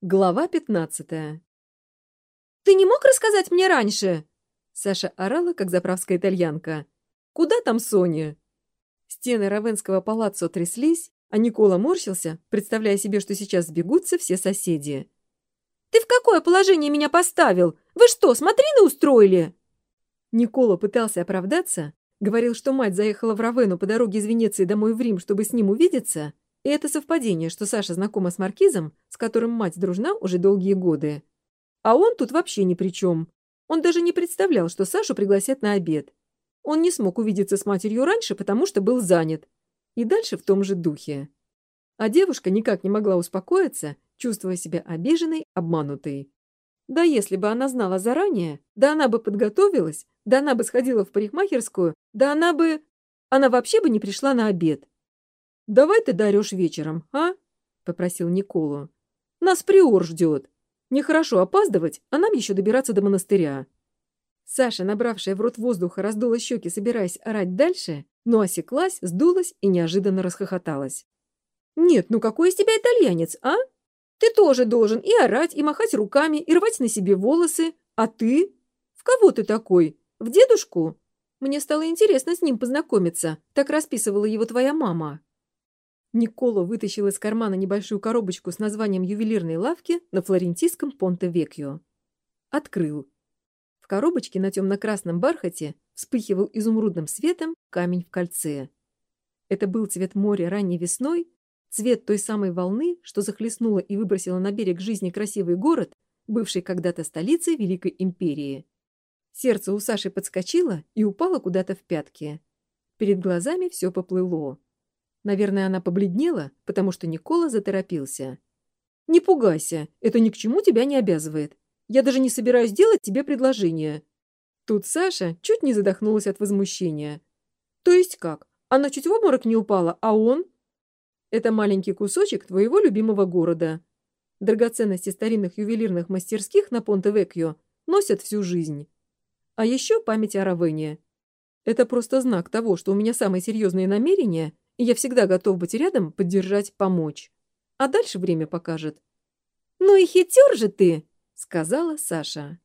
Глава пятнадцатая. «Ты не мог рассказать мне раньше?» Саша орала, как заправская итальянка. «Куда там Соня?» Стены Равенского палаццо тряслись, а Никола морщился, представляя себе, что сейчас сбегутся все соседи. «Ты в какое положение меня поставил? Вы что, смотрины устроили?» Никола пытался оправдаться, говорил, что мать заехала в Равену по дороге из Венеции домой в Рим, чтобы с ним увидеться, и это совпадение, что Саша знакома с Маркизом, с которым мать дружна уже долгие годы. А он тут вообще ни при чем. Он даже не представлял, что Сашу пригласят на обед. Он не смог увидеться с матерью раньше, потому что был занят. И дальше в том же духе. А девушка никак не могла успокоиться, чувствуя себя обиженной, обманутой. Да если бы она знала заранее, да она бы подготовилась, да она бы сходила в парикмахерскую, да она бы... Она вообще бы не пришла на обед. «Давай ты дарешь вечером, а?» — попросил Николу. «Нас приор ждет. Нехорошо опаздывать, а нам еще добираться до монастыря». Саша, набравшая в рот воздуха, раздула щеки, собираясь орать дальше, но осеклась, сдулась и неожиданно расхохоталась. «Нет, ну какой из тебя итальянец, а? Ты тоже должен и орать, и махать руками, и рвать на себе волосы. А ты? В кого ты такой? В дедушку? Мне стало интересно с ним познакомиться. Так расписывала его твоя мама». Николо вытащил из кармана небольшую коробочку с названием ювелирной лавки на флорентийском Понте-Векьо. Открыл. В коробочке на темно-красном бархате вспыхивал изумрудным светом камень в кольце. Это был цвет моря ранней весной, цвет той самой волны, что захлестнула и выбросила на берег жизни красивый город, бывший когда-то столицей Великой Империи. Сердце у Саши подскочило и упало куда-то в пятки. Перед глазами все поплыло. Наверное, она побледнела, потому что Никола заторопился. «Не пугайся, это ни к чему тебя не обязывает. Я даже не собираюсь делать тебе предложение». Тут Саша чуть не задохнулась от возмущения. «То есть как? Она чуть в обморок не упала, а он?» «Это маленький кусочек твоего любимого города. Драгоценности старинных ювелирных мастерских на Понте-Векьо носят всю жизнь. А еще память о Равене. Это просто знак того, что у меня самые серьезные намерения — я всегда готов быть рядом, поддержать, помочь. А дальше время покажет. «Ну и хитер же ты!» — сказала Саша.